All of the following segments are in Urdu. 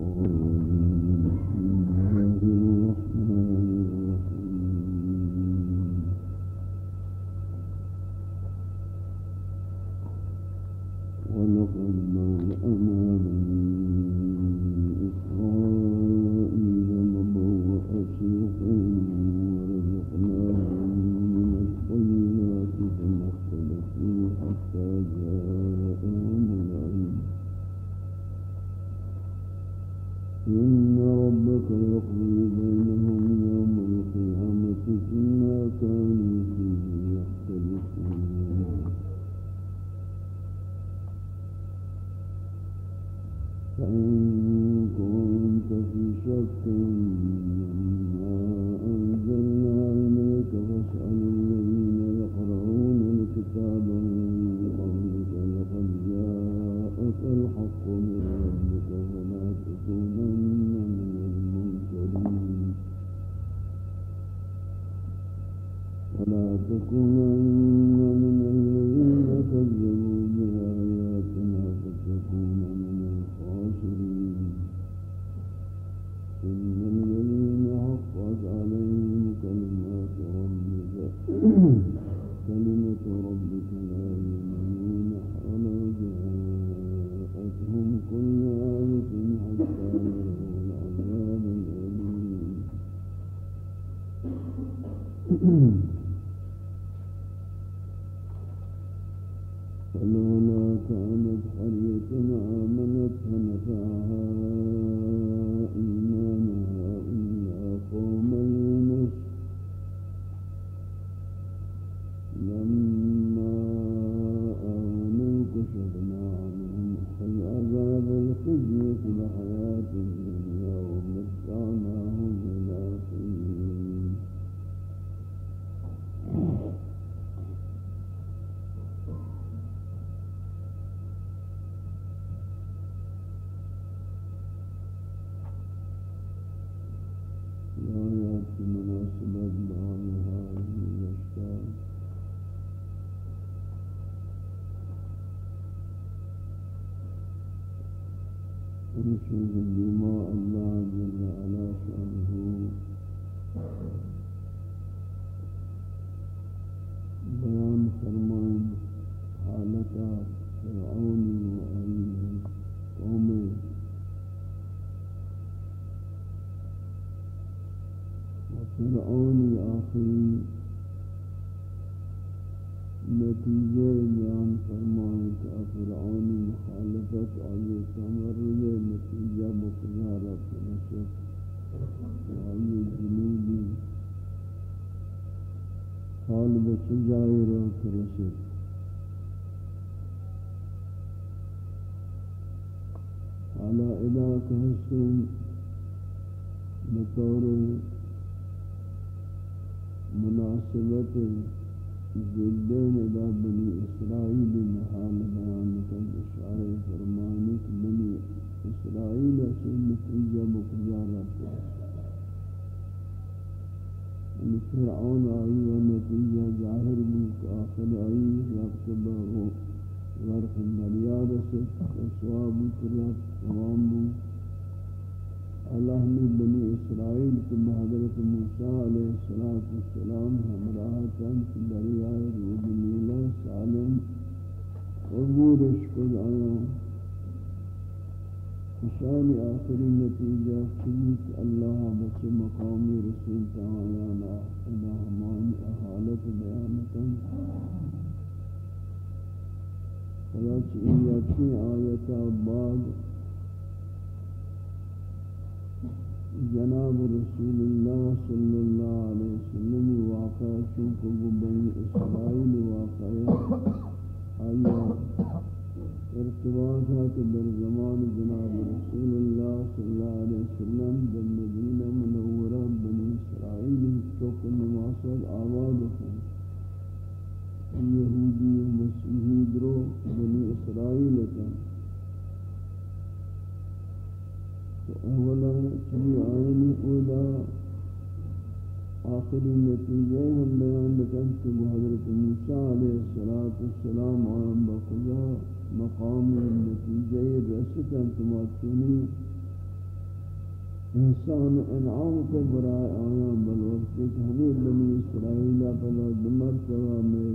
Mm-hmm. حضرت موسیٰ علیہ السلام ہمراہ دریائے رود نیلہ سالم عبورش کل آیا اشان آخری نتیجہ چیز اللہ بس مقامی رسول تعالیٰ ادا ہمان حالت بیانتاً خلاص ایتی آیتا بعد جناب رسول اللہ صلی اللہ علیہ وسلم واقع چونکہ بنی اسرائیل واقع آیا ارتباط ہے کہ در زمان جناب رسول اللہ صلی اللہ علیہ وسلم در مدینہ منورہ بنی اسرائیل چوک نماسد آباد ہے۔ یہودی مسیحی درو بنی اسرائیل کا اولا چلی آئین اولا آخری نتیجے ہم بیان لکن کہ حضرت موسیٰ علیہ السلام آئین بخدا مقام نتیجے رسکتا انتماتونی انسان انعام کے برائے آئین بلوقت ہمیں بنی اسرائیلہ پر دمر کرامے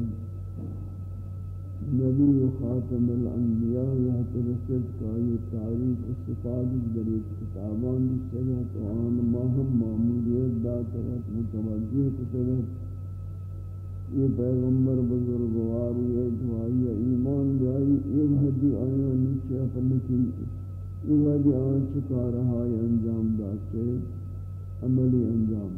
نبی خاتم الانبیاء یا ترسد کا یہ تعریف استفاد دریت کتابان سگت وآن ماہم معمولیت داترت متوجہ کتگت یہ پیغمبر بزرگواری ہے دعائی ایمان بیائی یہ حدی آیا نیچے اپنکی یہ وجہ آن چکا رہا ہے انجام داتے عملی انجام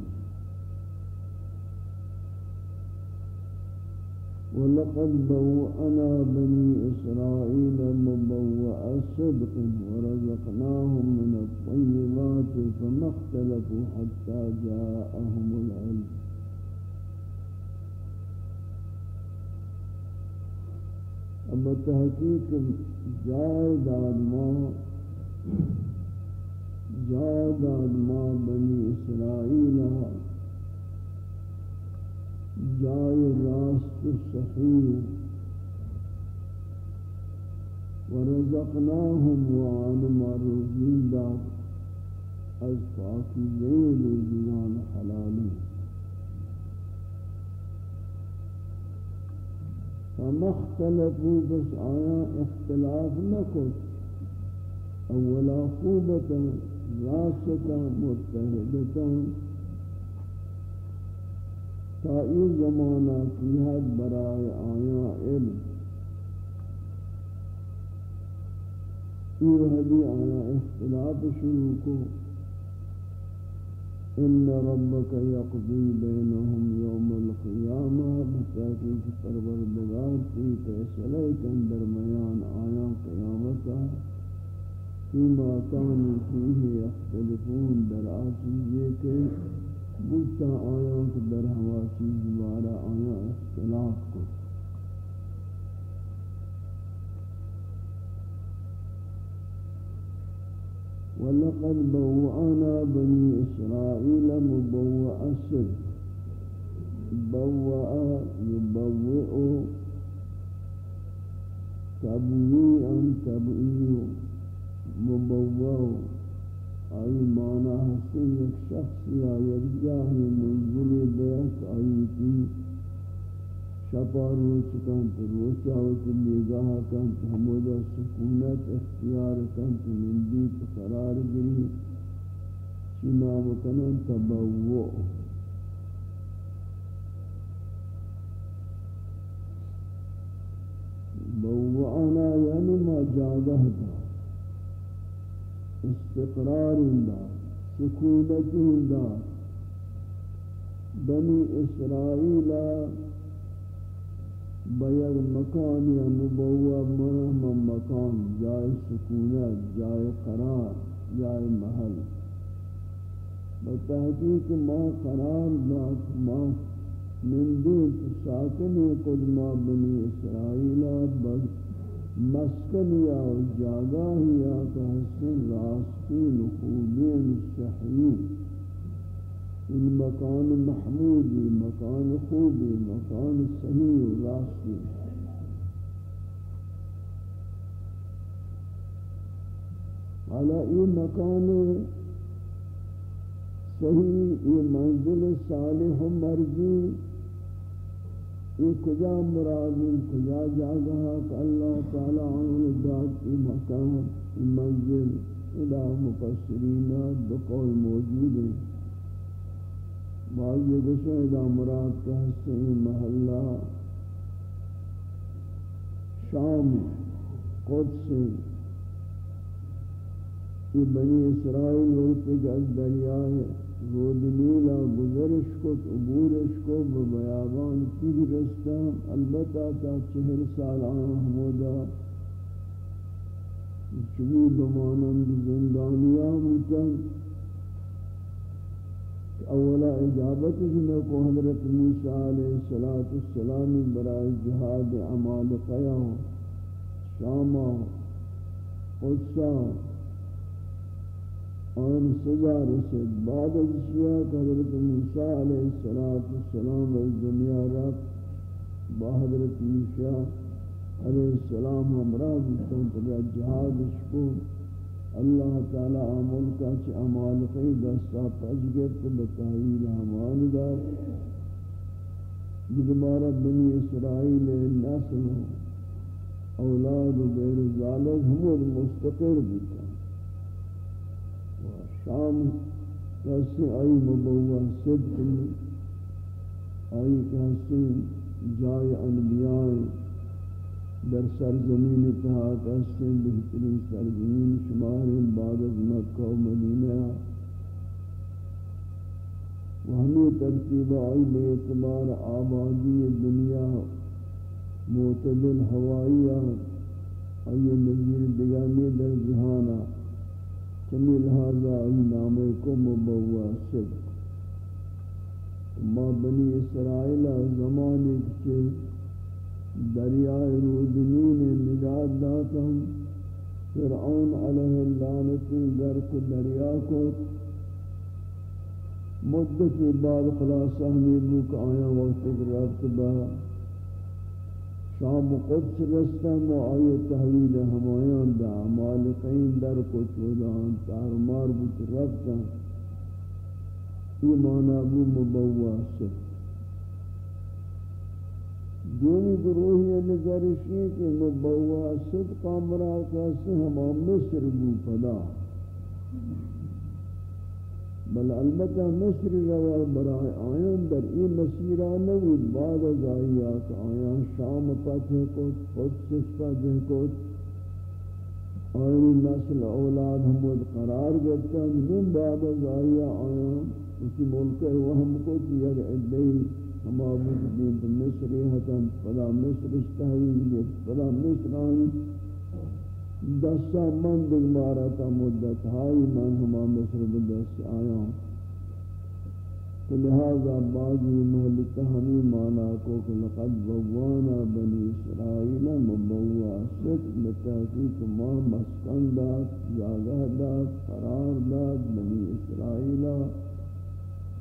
وَلَقَدْ بَوْأَنَا بَنِي إِسْرَائِيلَ مُبَوَّأَ صِدْقٍ وَرَزَقْنَاهُمْ مِنَ الطَّيِّبَاتِ فَمَا اخْتَلَفُوا حَتَّى جَاءَهُمُ الْعِلْمُ. اب تحقیق جائے داد ماں جائے داد ماں بنی اسرائیل جای راست و صحیح و رزقناهم و آنما روزی داد از فما اختلفوا روزیان حلالی. بس آیا اختلاف نکن. اولا خوبتا راستتا متحدتا تا این زمانہ کی حد برائے آیا علم. یہ حدی آیا اختلاف شروع کو. ان ربك يقضي بينهم يوم القيامه بتحقيق پروردگار کی فیصلہ کن درمیان آیا قیامت فيما كانوا فيه يختلفون در آسیزے کے بوتا آیا در ہوا چیز بارا اختلاف کو ولقد بوأنا بني إسرائيل مبوأ السر بوأ يبوئ تبويئا تبوئ مبوأ. أي معنى حسن یک شخص یا یک جاہی منزلی بیت آئی کی شپا روچ کنت روچا وچ نگاہ کنت حمود سکونت، اختیار کنت مندیت قرار گری چنا مکنن تبوع. بوعنا یعنی ما جاگہ دا استقرار دا سکونت دا بنی اسرائیل بیگ مکان یا مبوع مرحم مکان جائے سکونت جائے قرار جائے محل. بتحقیق ما قرار دات ما من دیت ساکنی قدما بنی اسرائیل بد مسکنیا و جاگاہیا کا حسن راستین خوبین صحیح ان مکان محمودی مکان خوبی مکان صحیح و راستی۔ حالا یہ مکان صحیح یہ منزل صالح و مرضی یہ کجا مراد کجا جاگہ کہ اللہ تعالی عنہ داد کی مکان منزل ادا مفسرین دو قول موجود ہیں۔ بعض یہ گشہ ادا مراد کہتے ہیں محلہ شام قدس یہ بنی اسرائیل ہوتے گز دریائے رود نیلا گزرش کو، عبورش کو بیابان کی رستہ البتہ تا چہر سال آن حمودہ بمانند زندانیہ ہوتا اولا اجابت جنہ کو حضرت موسیٰ علیہ السلام برائے جہاد عمال قیام شامہ قدسہ اور سزا رسد بعد از اشیاء حضرت موسیٰ علیہ السلام و دنیا رب با حضرت موسیٰ علیہ السلام ہمراہ بکن تبع جہاد شکون اللہ تعالی عمل کا چھ امال قی دستا پجگت بتحویل ہمان دا بگمارا بنی اسرائیل نسل، اولاد و غیر ظالم ہمود مستقر بیتا شام کسی آئی مبوہ صدق آئی کسی جائے انبیاء در سرزمین اتحاد اسن بہترین سرزمین شمار بعد از مکہ و مدینہ۔ و ہمیں ترتیب آئی بے اعتبار آبادی دنیا، معتدل ہوائیہ آئی نظیر دگانی در جہانا۔ چمی لہذا آئی نامے کو مبوع صدق ما بنی اسرائیل زمانے کے دریائے رودنین نجات داتم فرعون علیہ اللعنتی گرک دریا کو مدتی بعد خلاصہ ہمیں نیبوک آیا وقت رفت با شام قدس رستم و آئی تحویل ہمایان دا مالقین در کچھ ودان تارمار بوت رفتم ایمانا بو مبوع صفت دومی گروہی نظرشی کہ مبوہ صدقہ مراکہ سے ہما مصر بو پدا بل البتہ مصر روا برای آیان در این مسیرہ نبود. بعد از آئیات آیان شام پتہ کت، خود سشتہ کت. آیان نسل اولاد ہمود قرار گرتا من بعد از آئیات آیان اسی ملک وہم کت، یک عدی ہما مجدین تو مصری حتن فلا مصر اشتہویل فلا مصر آئی دسا من دگمارا تا مدت ہائی من ہما مصر بدست آیا۔ تو لہذا بعضی محلتا ہمیں مانا کو کہ لقد بوانا بنی اسرائیل مبوا سک بتحقیق ما مسکن داد، جاگہ داد، قرار داد بنی اسرائیلہ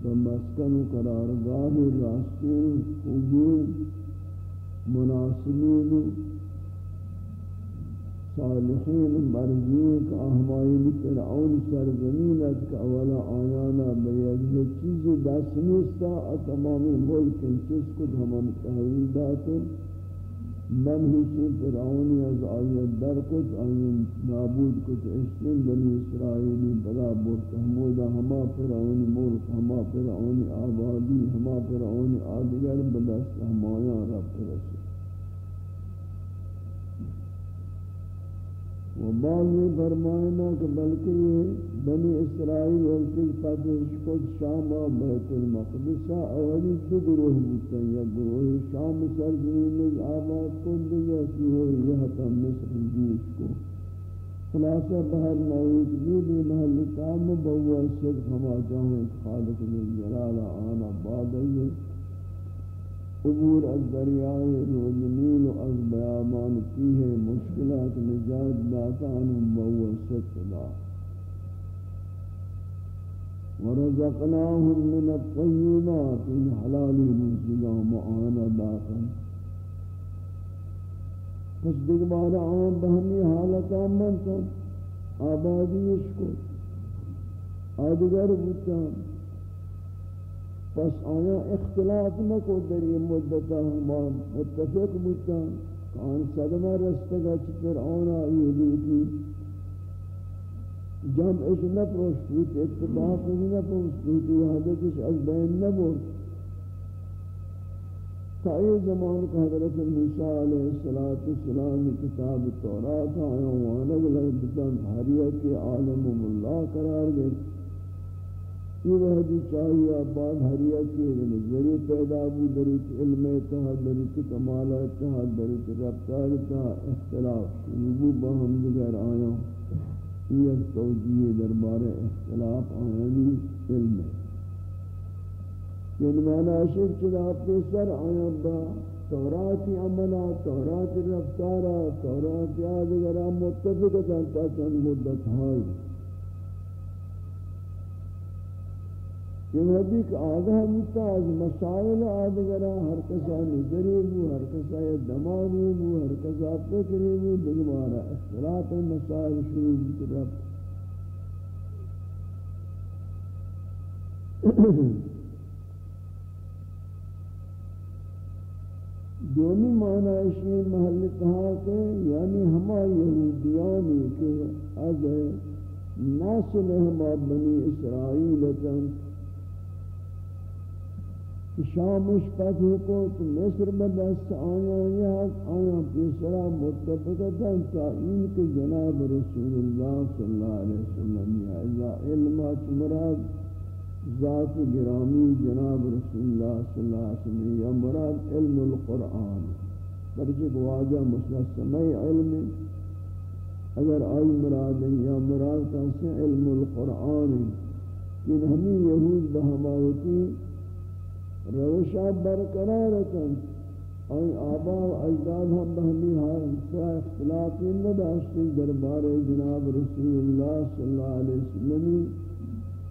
مسکن و قرارگاہ راستے امور مناسبین صالحین مرضین کا احمائین فرعون سرزمینت کا اولا آیانا بیدہ چیز دست نیستا تمامی ملک چیز کو ہمان تحویل داتو من ہی فرعونی از آیت در کچھ آیت نابود کچھ اشتن بنی اسرائیلی بلا برت حمودہ ہما فرعونی ملک ہما فرعونی آبادی ہما فرعونی آدگر بدست ہمایاں رب رسول و بعض یہ فرمائنا کہ بلکہ یہ بنی اسرائیل وقتی فتح خود شام و بیت المقدس اولی دو گروہ بودتا یا گروہ شام سرزمین میں آباد کن دیا گروہ یہ حتا مصر جیس کو۔ خلاصہ بہر نوید بھی محل کام بہوا صدق ہما جاہیں خالق من جلال آنا بعد ہے۔ عبور از دریائے روزنین و از بیامان فیہ مشکلات نجات داتان موسط دا. ورزقناهم من الطیبات ان حلالی رزقا معانا داتا پس دیگبار آن بہمی حالتا من کن آبادیش کو آدگر بودتا پس آیا اختلاف نہ کو در یہ مدتا ہما متفق بودتا کان صدمہ رستگا چکر آنا یہ لیتی جمعش نہ پروشتوت اتفاق نہ پروشتوت وحدتش از بین نہ بود تا ای زمان کا حضرت موسیٰ علیہ السلام کتاب تورات آیا وانا بلد بتن حریت کے عالم اللہ قرار گئے یہ وحدی چاہیے آباد حریہ کی ذریع پیدا بھی دریت علم اتحاد دریت کمال اتحاد دریت رفتار اتحاد اختلاف شروع بہم دیگر آیا. یہ توجیہ دربار اختلاف آیانی علم. یعنی معنی عشق چلا اپنے سر آیا با توراتی عملہ توراتی رفتارہ توراتی آدھگرہ متفقتا تا چند مدت ہائی یہ ودی کہ آگاہ بوتا از مسائل آدگرا ہر کسا نظری بو، ہر کسا دماغی بو، ہر کسا فکری بو دگمارا اختلاط مسائل شروع بوت رب دومی معنی اشی محل کہا کہ یعنی ہما یہودیانی کہ از نسل ہما بنی اسرائیل تن شامش پتہ کو تو مصر بدست آیا یا آیا پیسرا متفقتا تا این کے جناب رسول اللہ صلی اللہ علیہ وسلم یا اللہ علمات مراد ذات گرامی جناب رسول اللہ صلی اللہ علیہ وسلم یا مراد علم القرآن۔ برجک واجہ مسلسمی علم، اگر آئی مراد یا مراد تنسی علم القرآن۔ کہ ہمیں یہود بہماوتی روشا برقرار کن. آئی آبا و اجداد ہم بہمی حال سا اختلافی نداشتی دربار جناب رسول اللہ صلی اللہ علیہ وسلم.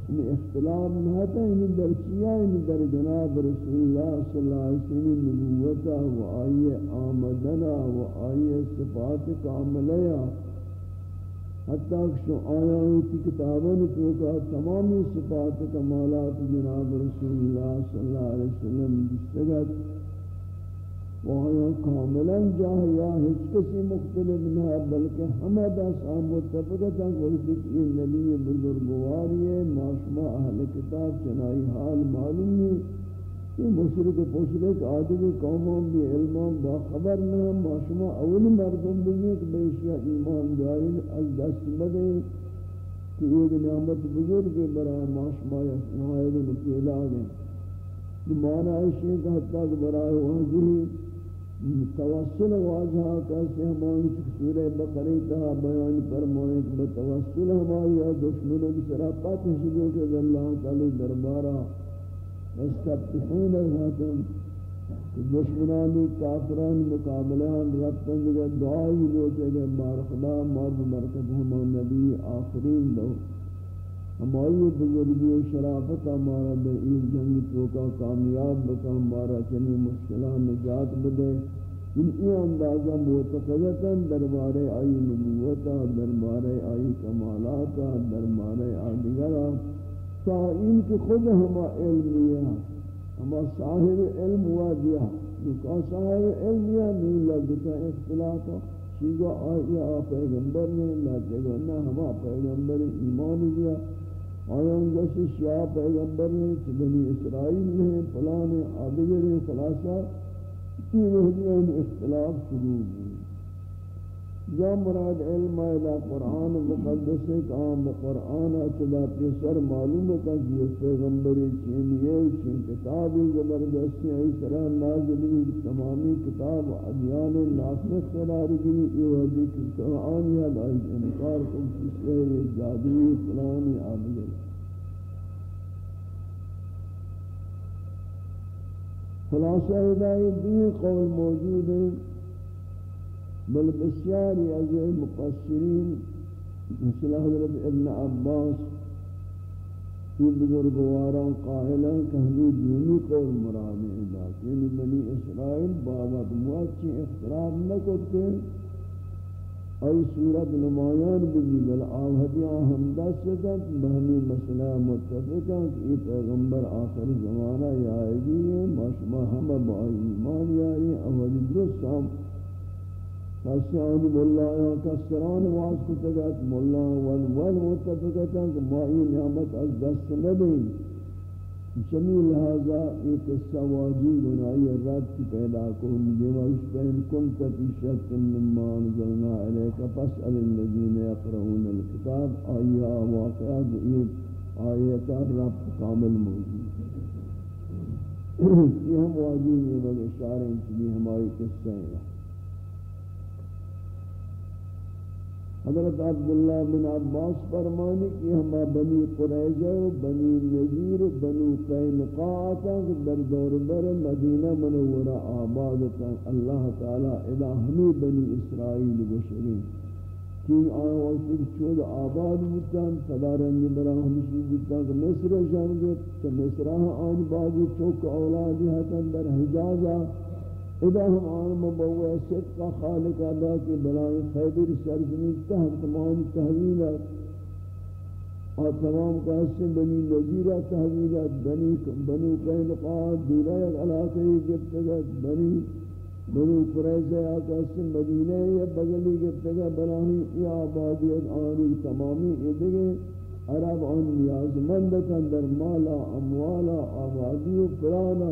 ان اختلاف نہتا یعنی ان در چیا ان یعنی در جناب رسول اللہ صلی اللہ علیہ وسلم نبوتا و آئی آمدنا و آئی صفات کاملیہ حتیٰ کہ آیا کی کتابوں نے تو تمامی صفات کمالات جناب رسول اللہ صلی اللہ علیہ وسلم دستگت وہاں کاملا جاہیا ہیچ کسی مختلف نہ، بلکہ ہمیں دس آم متفقتا کہ یہ نبی بزرگواری ہے معاشمہ اہل کتاب چنائی حال معلوم نہیں۔ یہ مشرق پشرق آدھگی قوموں بھی علموں با خبر نہ ما شما اولی مردم بھی کہ بیشیا ایمان جاری از دست بدے کہ ایک نعمت بزرگ برای ما شما نہایت نکیلا گئے مانا ہے کہ حتیٰ کہ برای واضح توسل واضح کیسے ہماری سورہ بقری تہا بیان فرمائے کہ بتوسل ہماری دشمنوں کی سراپات شروع کے اللہ تعالی دربارہ مستفتحون الهاتم دشمنانی، کافران، مقابلان ربطن دیگر دعائی لوٹے گئے بار خدا، مار برکت ہم نبی آخرین دو. ہماری بزرگی شرافت ہمارا بے این جنگ توکا کامیاب بکا، ہمارا چنی مشکلان نجات بدے۔ ان ای اندازہ معتقدتا دربار آئی نبوتا دربار آئی کمالاتا دربار آدگرہ سائل کہ خود ہما علمیہ ہما صاحب علم واجیہ نکا صاحب علم علمیہ نہیں لگتا اختلاف۔ چیزا آئیہ پیغمبر نے اللہ جگہ ہما پیغمبر ایمان دیا۔ آیا گوشی شیعہ پیغمبر نے بنی اسرائیل نے فلان آدگر خلاصہ یہ وحدیہ اختلاف شروع ہوئی یا مراد علم الى قرآن مقدس کام قرآن اطلاع پیسر معلوم ہے کہ یہ پیغمبری چینیے چین کتابی زبردستی ای طرح نازلی تمامی کتاب ادیان ناسخ قرار گئی، یہ وحدی کی قرآن یا لائی انکار کن کسی ہے جادوی فلانی آبگر خلاصہ ہدایت دی قول موجود ہے۔ بل بسیاری از مقصرین مثل حضرت ابن عباس یہ بزرگواران قائلان کہ ہمیں دینی قول مراد ادا یعنی بنی اسرائیل بابت موچی اختراب نہ کرتے آی صورت نمایان بھی بل آوہدیاں ہم دست سکت بہمی مسئلہ متفقہ کہ یہ پیغمبر آخر زمانہ یا آئے گی ما شما ہم با ایمان یاری. اولی درست ہم کسیان مولا یا کسران واس کو تگت مولا ول ول متفقتا کہ ما یہ نعمت از دست ندیں جمی لہذا ایک قصہ واجی گناہی رد کی پیدا کن. دیما اس پہن کنت فی شک مما انزلنا علیک فاسأل الذین یقرؤون الكتاب آیا واقعہ یہ آیتا رب کامل موجود. یہ ہم واجی یہ لوگ اشارے ہماری قصہ ہیں حضرت عبداللہ بن عباس فرمانی کہ ہما بنی قریضہ و بنی نذیر و بنو قینقاعتا در دور بر مدینہ منورہ آبادتا اللہ تعالی الہ ہمیں بنی اسرائیل بشرین کہ آن وقت چود آباد بودتاں صدارنجی برا ہمشی بودتاں کہ مصر جانگت کہ مصرہ آن بازی چوک اولادی حتا در حجازہ اذا هم عالم بوا صدق خالق ادا کے بلائے خیبر سرزمین تحت تمام تحویلات اور تمام قاسم بنی نظیرہ تحویلت بنی بنو قینقات دورہ علاقی گفتگت بنی بنو قریضہ قاسم مدینہ یا بغلی گفتگت بناہی یا آبادیت آنی تمامی ادھگے عرب آن نیازمندتن در مالا، اموالا، آبادی و پرانا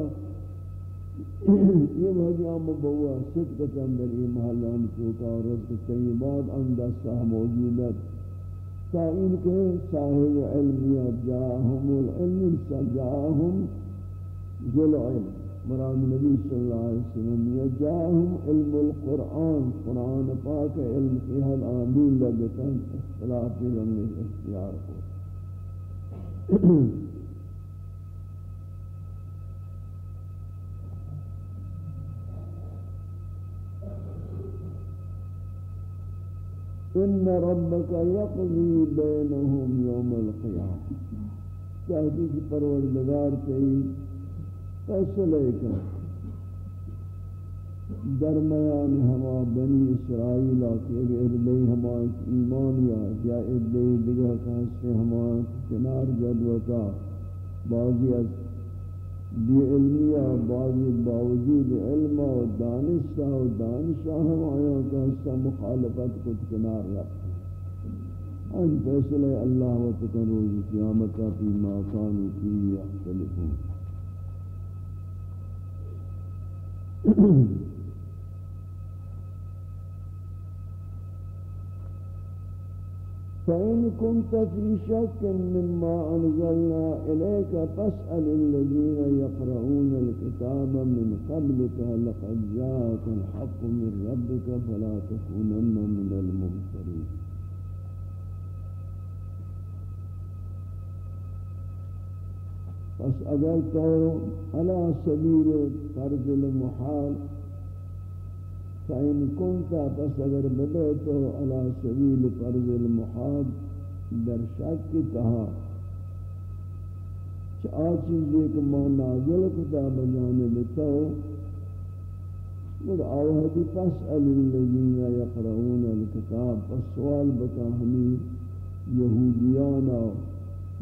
یہ بہت عام بہوا صدقتن در یہ محلان چوکا رزق طیبات ان دستہ موجودت سائل کے صاحب علم جاہم، العلم سجاہم ذل علم مراد نبی صلی اللہ علیہ وسلم یجاہم علم القرآن، قرآن پاک علم کی حد آمین لگتن اختلافی رنگ اختیار کو۔ ان ربك يقضي بينهم يوم القيامه تحقیق پروردگار تئی فیصلہ کر۔ درمیان ہما بنی اسرائیل کے ارلے ہما ایمان یا یا ارلے دیگر کہتے ہما کنار جدوتا، بعضی از بی علمیہ بعضی باوجود علم و دانش و دانش ہم آیا کہ اس مخالفت کو کنار رکھتے ان فیصلہ اللہ و تکن روز قیامت فی ما کانو کی یختلفون. فإن كنت في شك مما أنزلنا إليك فاسأل الذين يقرؤون الكتاب من قبلك لقد جاءك الحق من ربك فلا تكونن من الممترين. تو على سبيل فرض المحال فإن كنت پس اگر بدے تو على سبیل فرض المحاد در شک تہا۔ چا چیز ایک ما نازل کتا بجانب تو مد آوہدی فاسأل الذین یقرؤون الكتاب پس سوال بکا ہمیں یہودیانا۔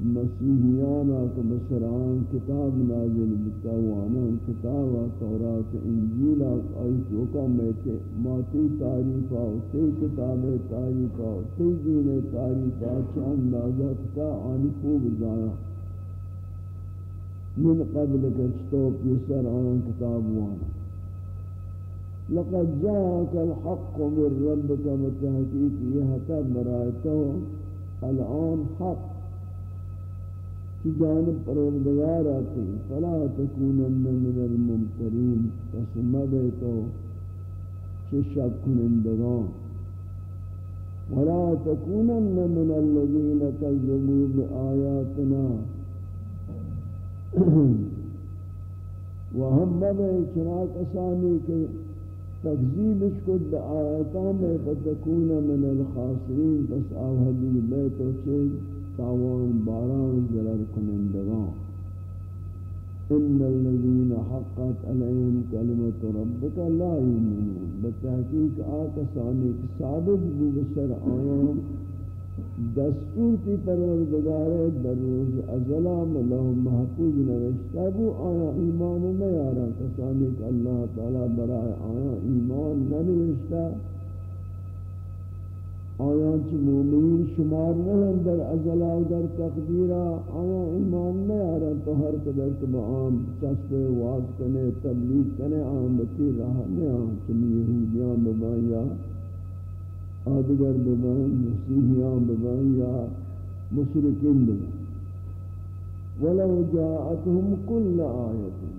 مسیحیانا کہ بسران کتاب نازل بتا بتاوانا کتاب تورات انجیل آئی چوکا میتے ماتی تاریفا و تی کتاب تاریفا و تی دین تاریفا چند نازت کا آنی خوب زایا. من قبل کچتو پیسر آن کتاب وانا لقد جاءك الحق من ربك متحقیق یہ تب برائتو الان حق. جانب پروردگار آتی فلا تکونن من الممترین پس مبیتو چه شک کنندگان؟ ولا تکونن من الذین کذبوا بآیاتنا وهم مبیت چناک اسانی کے تکذیبش کد میں فتکون من الخاسرین. پس آوہدی بیتو چیز تاوان باران زلر کنندگان. ان الذين حقت عليهم كلمه ربك لا يؤمنون. بتحقیق آکسانی کہ ثابت بود سر آیان دستور تی پروردگار در روز ازلام لهم محفوظ نوشتا بو آیا ایمان نیارا کسانی کہ اللہ تعالی برای آیا ایمان ننوشتا آیان چی مومنین شمار نہیں در ازلا و در تقدیرہ آیا ایمان نہیں آرہا تو ہر قدر تو عام چسپ واز کنے، تبلیغ کنے عام بتی راہ نہیں آن چمی یہودیان ببائیں یا آدگر ببائیں مسیحیان ببائیں یا مشرکین ببائیں ولو جاءتهم كل آیتیں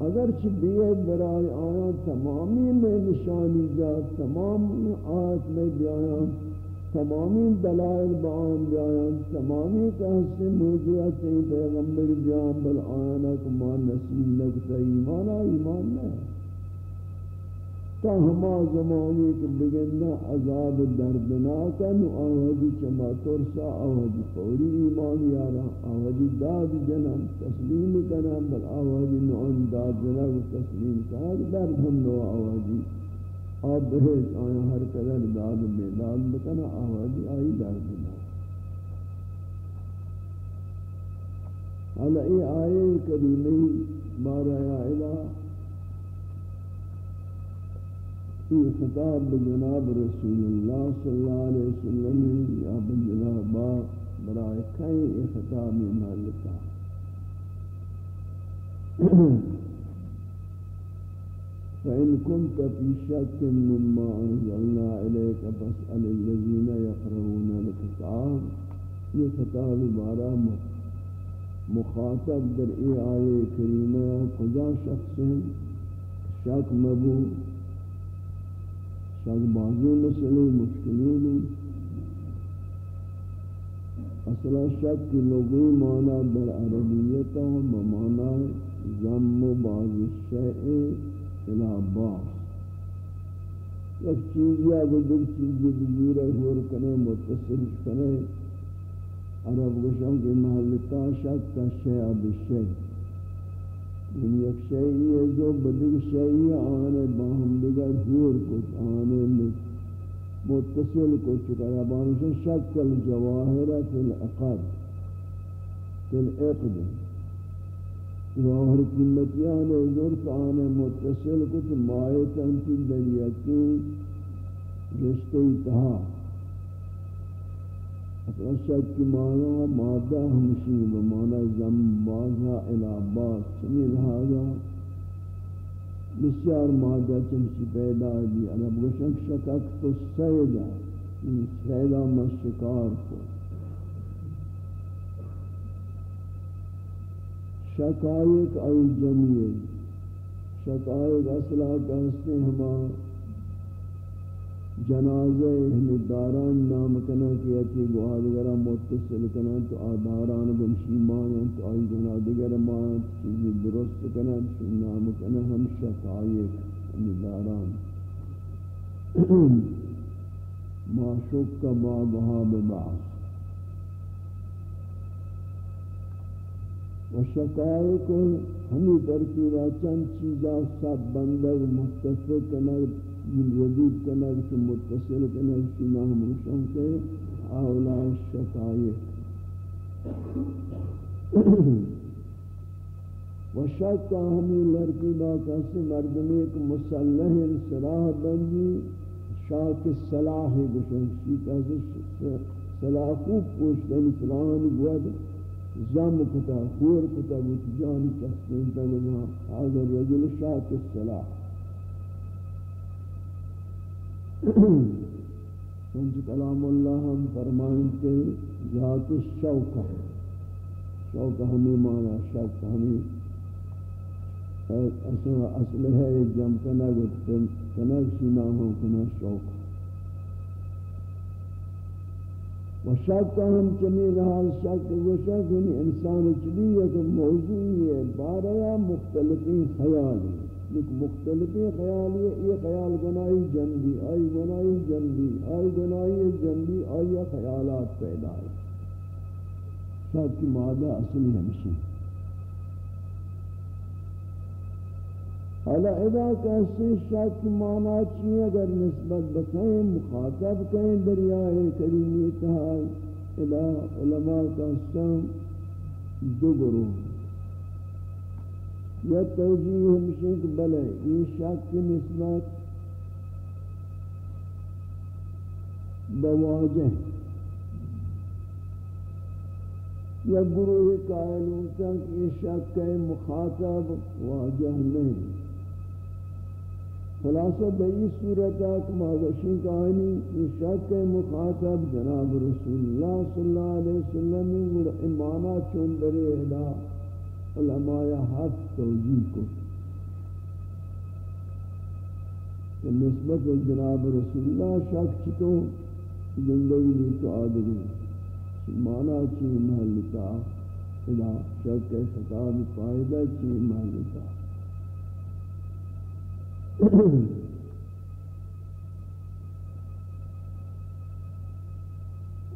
اگرچہ چھ برای آیا تمامی میں نشانی جا تمامی آیت میں بیایا تمامی دلائل بآن بیایا تمامی کہ موجودت پیغمبر بیان بل آیا نکمان نصیب لگتا ایمانا ایمان نہیں تا ہما زمانی کے بگندہ عذاب دردناکا نو آوازی چما ترسا، آوازی فوری ایمان یارا، آوازی داد جنم تسلیم کنم، بل آوازی نو ان داد جنم تسلیم کنم، درد ہم نو آوازی آب بہت آیا، ہر قدر داد میں داد آوازی آئی درد ناک حالا ای آئے کریمی بارا یا الہ ای خطاب بجناب رسول اللہ صلی اللہ علیہ وسلم یا بجناب برائے کئی خطاب محلتا فإن كنت في شك مما أنزلنا إليك فاسأل الذين يقرؤون الكتاب یہ خطاب بارا مخاطب در ای آئے کریمہ کجا شخص ہیں؟ شک مبو۔ شک بازی مسئلے مشکلی بھی اصلا شک کی لغوی معنی در عربیتا بمعنی زم بعض الشیء الى باس ایک چیز یا گدر چیزی بزیرہ ہور کنے متصل کنے عرب گوشم کہ محلتا شک کا شیع بشیع یعنی ایک شیعی ہے جو بدل شیعی آنے باہم دیگر ہور کچھ آنے متصل کچھ کرا بانشا شک الجواہر فی العقد فی العقد. ظاہر قیمتیان ضرط آنے متصل کچھ مائتاں کی دریاتی رشتے تہا اپنا شک کی معنی مادہ ہمشی بمعنی زم بازا الاباس سمی لہذا بسیار مادہ چمشی پیدا دی عرب گشک شکک تو سیدہ سیدہ مشکار کو شکایق ای جمعی شکایق اصلا کہستے ہما جنازہ ہمیں داران نام کنا کیا کہ گوادگرہ متصل کنا تو آداران بمشی مانا تو آئی گناہ دیگر مانا چیزی درست کنا تو نام کنا ہم شکایق ہمیں داران ما شک ما بہا ببعث. و شکایق ہمیں ترکیبہ چند چیزا سب بندر متصل کنر ردید کنر سے متصل کنر سے نام روشن کے اولا شکایق و شک ہمیں لرکیبہ کسی مردمی ایک مسلح سراح بندی، شاک صلاح گشن شیکہ صلاح خوب پوشتن اسلام گوھد زم کتا، خور کتا بود جانی چسپین تا گنا هذا الرجل شاك السلاح سنچ کلام اللہ ہم فرمائیں کہ ذات الشوکہ شوکہ ہمیں مانا، شوق ہمیں اصل ہے جم کنگ کنگ سینہ ہوں کنا شوکہ و شک ہم چمی رہا شک و شک یعنی انسان چلی ایک موضوع ہے باریا مختلفی خیال ہے ایک مختلفی خیال، یہ خیال گناہی جنبی، آئی گناہی جنبی، آئی گناہی جنبی، آئی خیالات پیدا ہے شک کی مادہ اصلی ہمشی۔ حالا ادا کیسے شک مانا چیئے اگر نسبت بکیں مخاطب کہیں دریائے کریمی تحال ادا علماء کا سم دو گروہ۔ یا توجیہ ہمشہ کہ بلے یہ شک کی نسبت بواجہ یا گروہ قائل ہوتا کہ یہ شک کے مخاطب واجہ نہیں خلاصہ بئی صورت ایک مہوشی کہانی یہ شک مخاطب جناب رسول اللہ صلی اللہ علیہ وسلم اور امانہ چندر اہدا علماء حق توجیح کو کہ نسبت جناب رسول اللہ شک چکو، زندگی بھی تو آدھگی مانا چی محلتا ادا شک خطاب فائدہ چی محلتا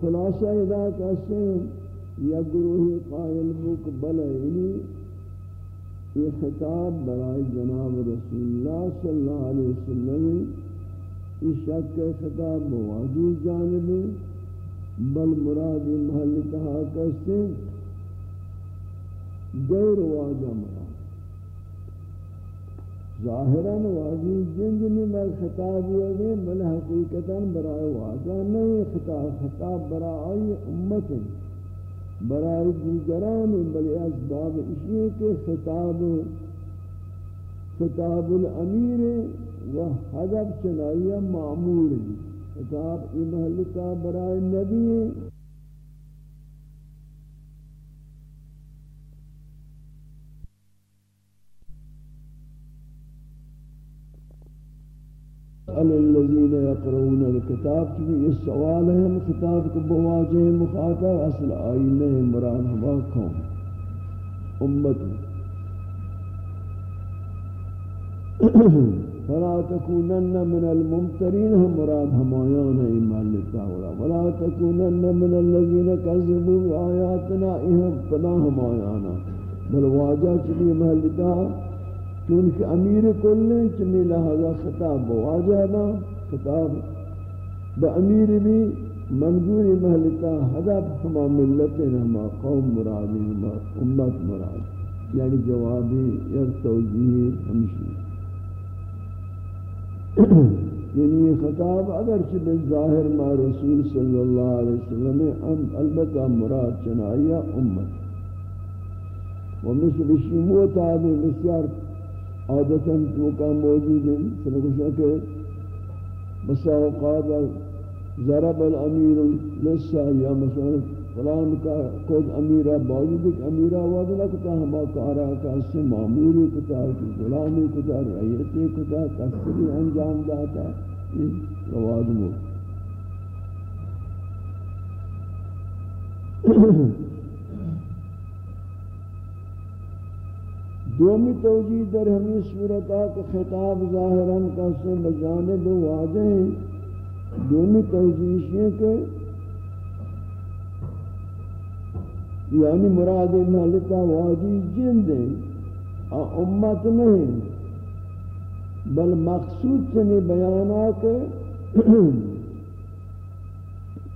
خلاصہ ادا کہتے ہیں۔ یا گروہ قائل بک بلعینی یہ خطاب برائے جناب رسول اللہ صلی اللہ علیہ وسلم اس شک کے خطاب مواجی جانب بل مراد محل کہا کہتے غیر واجہ مراد۔ ظاہراً واجی جن جنی میں خطاب ہوئے گئے بل حقیقتاً برائے واجہ نہیں، خطاب خطاب برائے امت برائے دیگران بلی اسباب اسی کے خطاب خطاب الامیر و حضب چنائیہ معمور خطاب ای برای برائے نبی الذين يقرؤون الكتاب في السوال ہے خطاب کو بواجہ مخاطب، اصل آئینہ مراد ہوا قوم امت۔ فلا تكونن من الممترين هم مراد ہمایان ہے ایمان لیتا ولا تكونن من الذين كذبوا بآياتنا اهم فلا ہمایانا۔ بل واجہ چلی محلتا چونکہ امیر کل چمی لہذا خطاب بواجہ خطاب با امیر بھی منظور محلتا حدب ہما ملت ہما قوم مرادی ہما امت مراد یعنی جوابی یک توجیہ ہمشی یعنی یہ خطاب اگرچہ بالظاہر ما رسول صلی اللہ علیہ وسلم البتہ مراد چنائیہ امت۔ ومثل شموت آدھے بسیار عادتاً تو موجود ہیں۔ سنگوشا کہ بسا اوقات ضرب الامیر لسا یا مثلا فلان کا خود امیرہ باوجود ایک امیرہ وعد لکتا ہما کارا کا اس سے معمولی کتا غلامی کتا رعیتی کتا کسری انجام داتا یہ رواد مو دومی توجیہ در ہمیں صورت کہ خطاب ظاہراً کا سے بجانب واضح ہیں۔ دومی توجیہ یہ کہ یعنی مراد محلتا واجی جند ہیں امت نہیں، بل مقصود چنی بیانات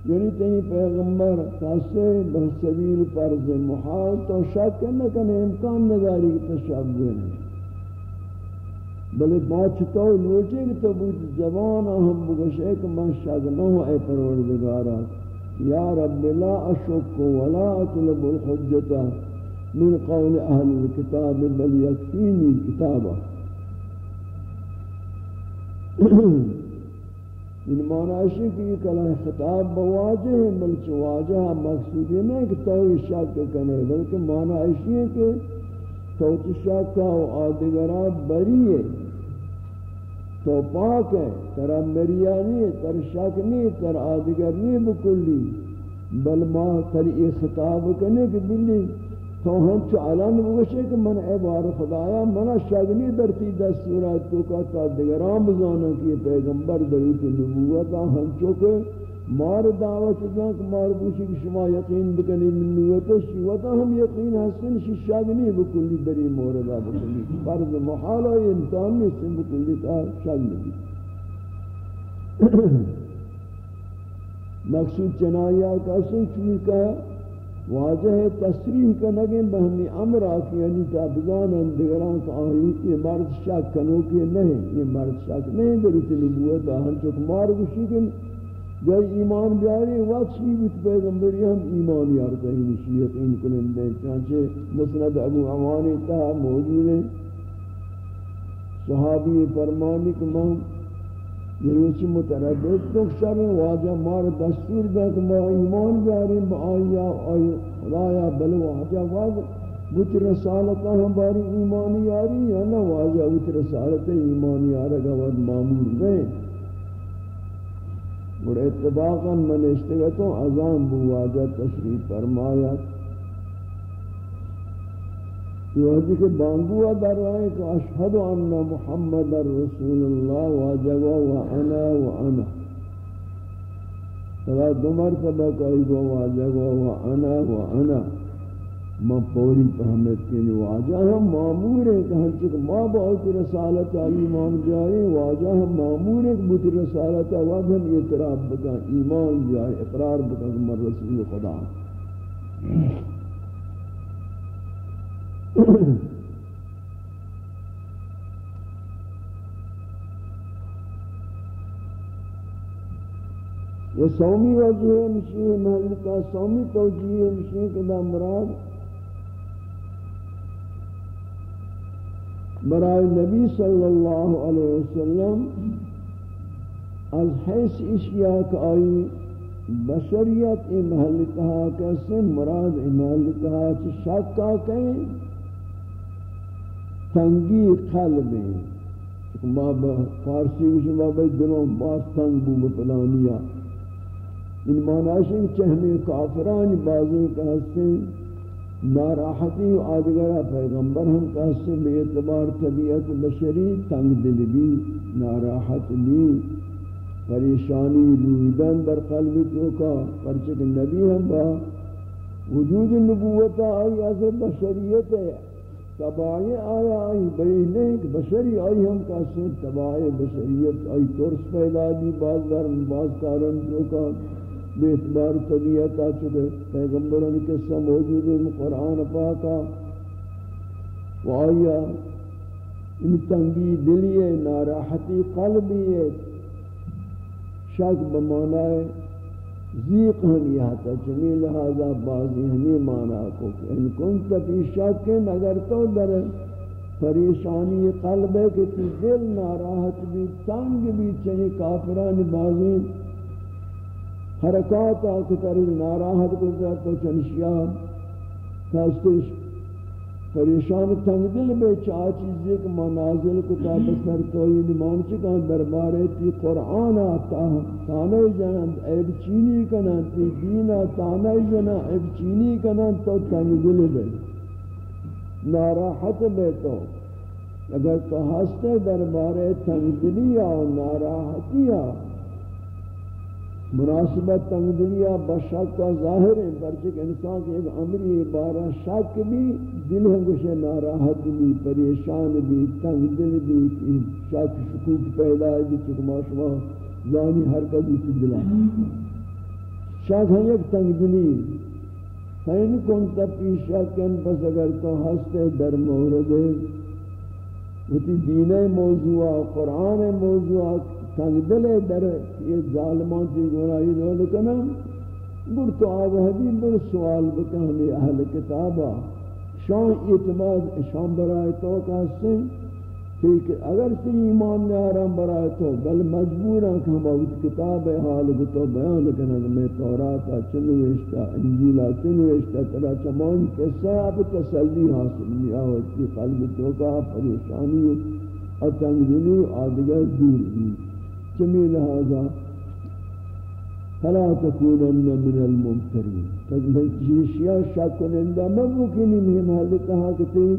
یعنی تین پیغمبر کاسے بسبیل فرض محال تو شک نہ کنے امکان نداری کی تشابہ نہیں بلے بات تو لوچے کہ تو بود زبان ہم بگشے کہ من شک نہ ہوں اے پروردگارا. یا رب لا اشک ولا اطلب الحجت من قول اہل الكتاب، بل یکفینی کتابا. ان معنی کہ یہ کلام خطاب بواجہ ہے بلکہ واجہ مقصود یہ نہیں کہ تو شک کرنے بلکہ معنی ہے کہ تو شک کا آدگرہ بری ہے تو پاک ہے ترا مریا نہیں تر شک نہیں تر آدگر نہیں بکلی. بل ما تر یہ خطاب کرنے کہ بلی تو ہم چو علان بگوشے کہ من عبار خدایا منا شگنی در تی دستورات تو کا تا دگران بزانا کی پیغمبر دروت نبوتا ہم چوکے مار دعوت دیں کہ مار بوشی کہ شما یقین بکنی من نبوتا شیوتا ہم یقین حسن شی شگنی بکلی دری موردہ بکلی فرض محالا امتحان نیستن بکلی تا شگنی. مقصود چنائیہ کا سن چوئی کا واضح تصریح کا نگیں بہمی امر آکی یعنی تابزان اندگران کا آئی، یہ مرد شک کنو کی نہیں، یہ مرد شک نہیں دریت نبوت آہن چک مار گوشی کن جای ایمان بیاری، وقت چی بیت پیغمبری ہم ایمان یارتا ہی نشی، یقین کنن دیں۔ چانچہ مسند ابو عوانی تا موجود ہیں۔ صحابی فرمانی کہ میں یروچی متردد تو واجہ مار دستور دے کہ ما ایمان بیاری با آیا آئی خدایا بل واجہ واجہ، بوت رسالت ہم باری ایمانی یاری، یا نہ واجہ بوت رسالت ایمانی یارا گواد معمول گئے اور اتباقا من اشتگتوں ازام بو واجہ تشریف فرمایت یہ ہے بانگو در آئے کہ اشہد ان محمد رسول اللہ واجبا وانا وانا فلا دو مرتبہ کہی گو واجبا وانا وانا ما پوری فہمت کے لیے واجہ ہم معمور ہیں کہ ہم چکہ ما بہت رسالت ایمان جائے واجہ ہم معمور ہیں کہ بہت رسالت واجہ ہم اعتراف بکا ایمان جائے اقرار بکا کہ من رسول خدا. یہ سومی وجہ مشی محل کا سومی توجیہ مشی کے دا مراد برای نبی صلی اللہ علیہ وسلم از حیث اشیاء کا آئی بشریت ای محل کہا، کیسے مراد ای محل کہا چھ شک کا کہیں تنگی قلب ہے ما فارسی کچھ ما بھئی دلوں باس تنگ بو بپلانیا ان معنیشن چہمی کافران بازی کا حسن ناراحتی و آدگرہ پیغمبر ہم کا حسن بے اعتبار طبیعت بشری تنگ دل بھی، ناراحت بھی۔ پریشانی رویدن در قلب تو کا، پرچک نبی ہم با۔ وجود نبوتا آئی از بشریت ہے۔ تباہی آیا، آئی بری نہیں کہ بشری، آئی ہم کا حسن تباہی بشریت، آئی ترس پیدا بھی بعض در بعض کارن تو کا بے اعتبار طبیعت آ چکے۔ پیغمبروں کے قصہ موجود ہے قرآن پاکا و آیا، ان تنگی دلی ہے، ناراحتی قلبی ہے، شک بمانائے زیق ہم یہ چمی لہذا بازی ہمی مانا کو کہ ان کنت فی شکن اگر تو در پریشانی قلب ہے کہ تی دل ناراحت بھی، تنگ بھی، چنی کافران بازی حرکات آکتر، ناراحت گزر تو چنشیا کاستش پریشان تنگ دل بے چاہ چیزی کہ منازل کو تا بسر توی نمان چکا دربارے تی قرآن آتا ہاں، تانے جنند عیب چینی کنند تی دین ہاں، تانے جنند عیب چینی کنند تو تنگ دل بے ناراحت بے تو۔ اگر تو ہستے دربارے تنگ دلی آو ناراحتی آو مناسبت تنگدلیا بشک کا ظاہر ہے پرچک انسان کے ایک عمری بارہ شک بھی، دل ہم کچھ ناراحت بھی، پریشان بھی تنگدل بھی شک شکوک پیدا ہے بھی چکما شما یعنی زانی حرکت بھی دلا۔ شک ہے ایک تنگدلی فین کنتا پی شکن پس اگر تو ہستے در مورد۔ وتی دین موضوع، قرآن موضوع تنگ دل در یہ ظالمان کی گناہی دول کنم گر تو آوہدی بر سوال بکا ہمیں اہل کتابا۔ شان اعتماد شان برای تو کہتے کہ اگر سی ایمان نے آرام برای تو، بل مجبورا کہ ہم اوت کتاب حال تو بیان کرنا میں توراتا چنوشتا انجیلا چنوشتا ترا چمان کسا اب تسلی حاصل نہیں آوت کی قلب تو کا پریشانی اور تنگدلی آدگر دور بھی چمی لہذا فلا تکونن من الممترین تجھیشیا شک کنندہ ممکنی مہم حل کہا کہ تی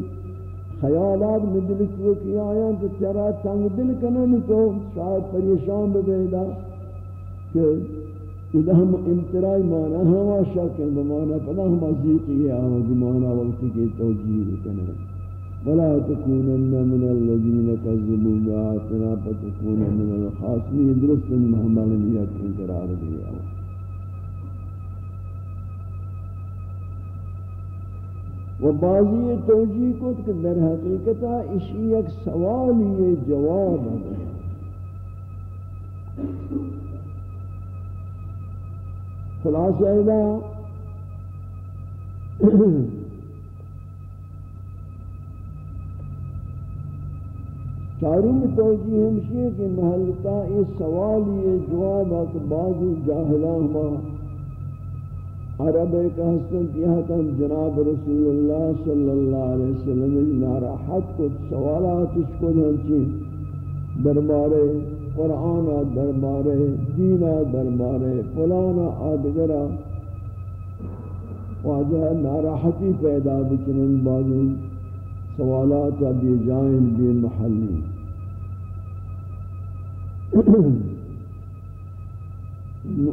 خیالات میں دل کو کی آیا تو چرا تنگ دل کنن تو شاید پریشان ببیدا کہ اذا ہم امترائی مانا ہوا شک بمانا. پدا ہم ازیقی ہے آمد مانا وقت کی توجیہ کنن ولا تكونن من الذين كذبوا بآياتنا فتكون من الخاسرين. درست محمد نیت قرار دیا و بعضی توجیہ کو کہ در حقیقت اسی ایک سوال یہ جواب ہے۔ خلاصہ ہے چاروں میں توجیہ ہمشی ہے کہ محلتا اس سوال یہ جواب ہے کہ بعضی جاہلان ہما عرب ایک حسن کیا کہ جناب رسول اللہ صلی اللہ علیہ وسلم ناراحت کو سوالات اس کو دھنچی دربارے قرآن دربارے دین دربارے فلانا آدگرہ واجہ ناراحتی پیدا بچنن بعضی۔ سوالات بے جائن بے محلی۔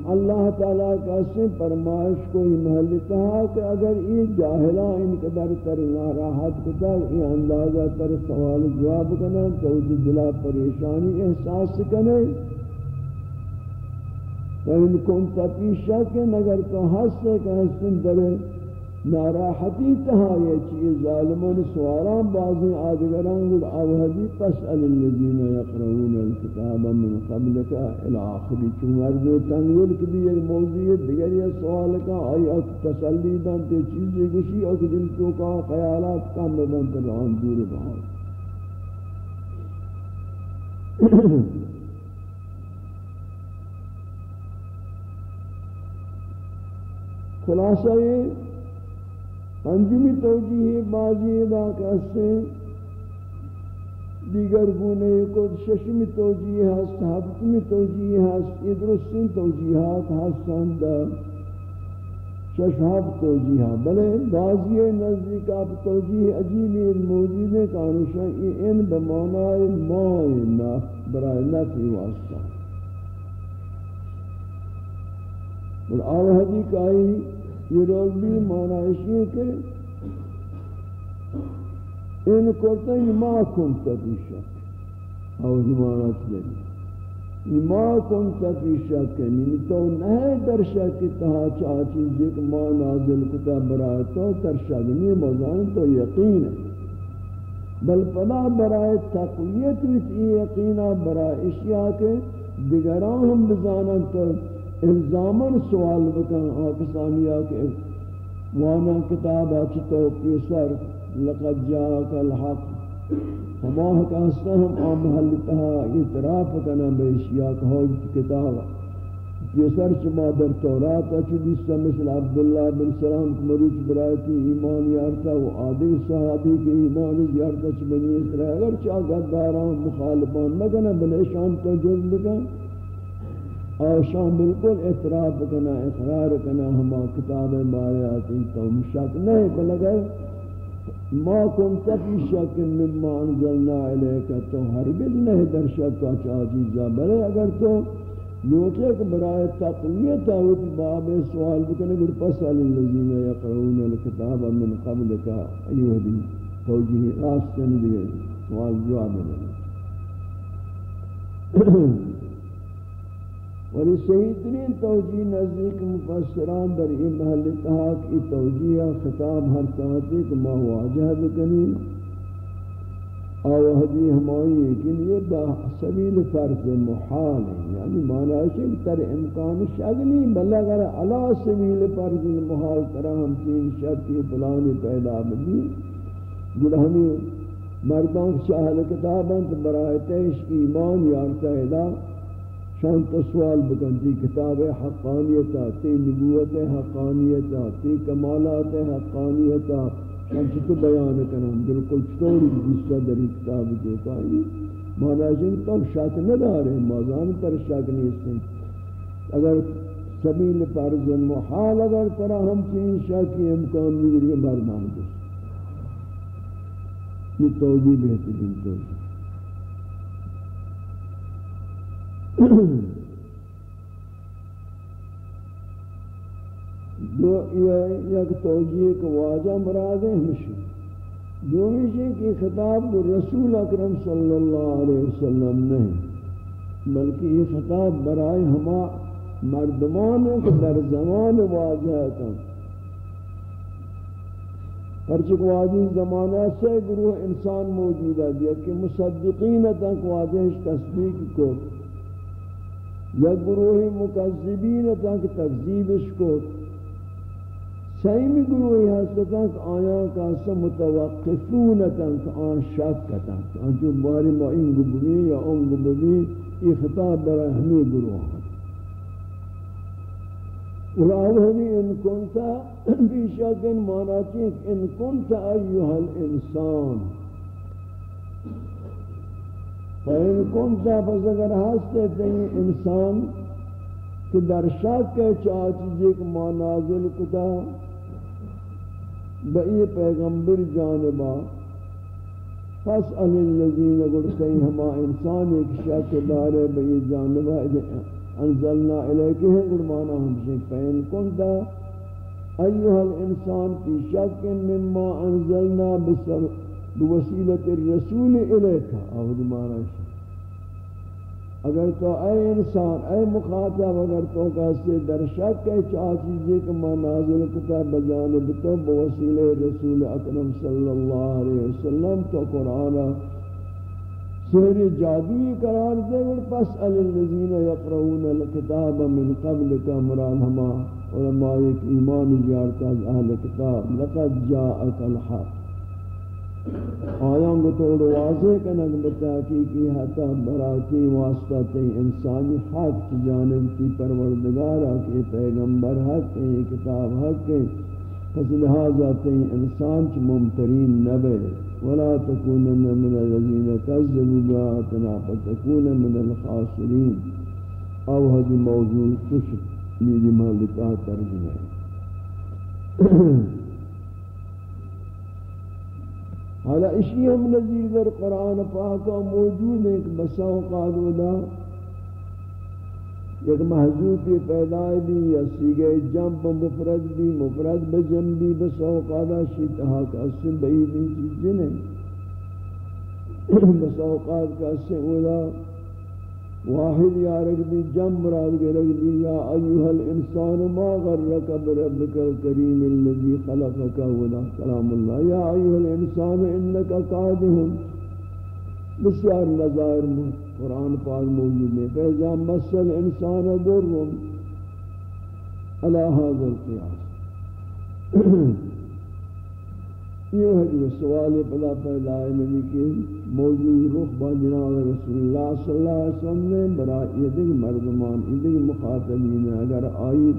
اللہ تعالیٰ کا سے فرمائش کو یہ محل کہا کہ اگر یہ جاہلہ ان قدر تر ناراحت کتا، یہ اندازہ تر سوال جواب کنا، تو دلا پریشانی احساس کنے۔ فَإِن كُنْتَ فِي شَكٍ، اگر تو حس سے کہ حسن درے ناراحتی تہا یہ چیز ظالمان سواران بعضی آدگران گل آوہدی پسأل الذین یقرؤون الكتاب من قبلک الاخری چون عرض تنگل کبھی ایک موضوع دیگر یہ سوال کا آئی اک تسلی دن تے چیزیں گوشی، اک دل تو کا خیالات کم بدن تر آن دور بہار خلاصہ یہ پنجمی توجیہ بازی ادا کہتے دیگر گونے کو ششمی توجیہ ہست، ہفتمی توجیہ ہست، یہ درستین توجیہات ہستان دا شش ششہب توجیہ، بلے بازی نزدیک آپ توجیہ عجیبی موجود ہے کانوشا یہ ان بمانائے مائے برائے نفی واسطہ۔ اور آوہدی کائی یہ رول بھی مانا ہے کہ ان کرتا ہی ما کنتا فی شک اور مانا چلے ما کنتا فی شک یعنی تو نہیں در شک تہا چاہ چیز ایک ما نازل کتا برای تو تر شک نہیں مزان تو یقین ہے بل پدا برای تقویت ویت یقینا برای اشیاء کے دیگران ہم بزانن تو الزامن سوال بکن آکسانیا کے وانا کتاب آچی تو پیسر لقد جاک الحق ہما حکاستا ہم آم محلتہا اعتراف کنا بیشیا کہو کتاب پیسر چما در تورات اچھی دیستا مثل عبداللہ بن سلام مروچ برایتی ایمان یارتا و آدھر صحابی کے ایمان یارتا چھ بنی اسرائیل، اگر چاہ گداران مخالفان مگنا بلیشان تو جز بکن آشان بالکل اعتراف کنا اقرار کنا ہما کتاب بایاتی تو شک نہیں بل اگر ما کنت فی شک مما انزلنا علیکا تو ہرگز نہیں در شک کا اچھا چاہیزا بلے۔ اگر تو نوچے کہ برای تقویت آوت باب سوال بکنے گر پس علی اللذین یقرون الکتاب من قبل کا ایوہ دی توجیہ راستن دیئے سوال جواب دیئے ولی صحیح ترین توجیہ نزدیک مفسران در این محل تحاق ای توجیہ خطاب ہر چاہتے کہ ما واجہ بکنی آوہدی ہمائی لیکن یہ با سبیل فرض محال ہے. یعنی معنی ہے کہ تر امکان شک بلہ اگر علا سبیل فرض محال طرح ہم تین شرطی پلانی پیدا بھی گل ہمیں مردان شاہل کتاباں برائے تیش ایمان یارتا ہے شان تو سوال بکن تی کتاب حقانیتا، تی نبوت حقانیتا، تی کمالات حقانیتا شان تو بیان کنم؟ بالکل چطوری جسا در کتاب جو کہا مانا جن تب شک ندارے مازان پر شک نہیں اگر سبیل فرض محال اگر ترا ہم چین شک کی امکان نہیں مردان دے یہ توجیہ بہترین توجیہ دو یک توجیہ کو واجہ مراد ہے ہمشی دومیشی کی خطاب رسول اکرم صلی اللہ علیہ وسلم نہیں بلکہ یہ خطاب برائے ہما مردمان کے در زمان واجہ تھا۔ پرچک واجی زمانہ سے گروہ انسان موجود ہے کہ مصدقین تک واجہ تصدیق کو یا گروہ مکذبین تک تکذیبش کو سیمی گروہی ہستا تک آیا کا سا متوقفون تک آن شک تک آن جو باری ما این گبنی یا ان گبنی یہ خطاب برای ہمیں گروہ ہیں اور ہمیں ان کنتا بھی شکن مانا چیز ان کنتا ایوہ الانسان. فَإِن كُنْتَ فَزَگَرْ ہستے تھے انسان کہ در شک کے چاہ چیزیں کہ ما نازل کتا بئی پیغمبر جانبا فَاسْأَلِ الَّذِينَ قُلْ کئی ہما انسان ایک شک دارے بئی جانبا انزلنا الیکہ ہیں قل مانا ہمشہ فَإِن كُنْتَ ایوہ الانسان فی شک مما انزلنا بسبب بوسیلت الرسول الیکا آہد مانا اگر تو اے انسان، اے مخاطب، اگر تو کہتے در شک ہے چاہ چیزیں کہ میں نازل کتا بجانب تو بوسیل رسول اکرم صلی اللہ علیہ وسلم تو قرآن سہر جادوی قرار دے گا پس الذین یقرؤون الکتاب من قبل کا مران ہما علماء ایک ایمان جارتا از اہل کتاب، لقد جاءک الحق. آیاں بطور واضح کنک بتحقیقی حتی براتی واسطہ تی انسانی حق کی جانب تی پروردگارا کہ پیغمبر حق ہے کتاب حق ہے پس لہذا تی انسان چ ممترین نبے۔ ولا تکونن من الذین کذبوا بآیاتنا فتکون من الخاسرین۔ او هذه موضوع کچھ میری مالکہ ترجمہ ہے۔ حالا اشی ہم نظیر در قرآن پاکا موجود ہیں کہ بسا اوقات ودا یک محضوب پیدا بھی یا سیگے جنب مفرد بھی، مفرد بجنب بھی، بسا اوقات شیطہا کا اسم بعیدی چیزیں نہیں بسا اوقات کا اسم ودا واحد یا رگبی جم مراد کے رگبی یا ایوہ الانسان ما غرک بربک الكریم اللذی خلقک ودا. کلام اللہ. یا ایوہ الانسان انکا قادہم بسیار نظائر قرآن پاک موجود میں فیضا مسل انسان درم علا حاضر قیاس. یہ ہے جو سوال پدا پیدا ہے نبی کے موضوع رخ با جناب رسول اللہ صلی اللہ علیہ وسلم نے برای یہ دیکھ مردمان، یہ دیکھ مخاطبین اگر آئی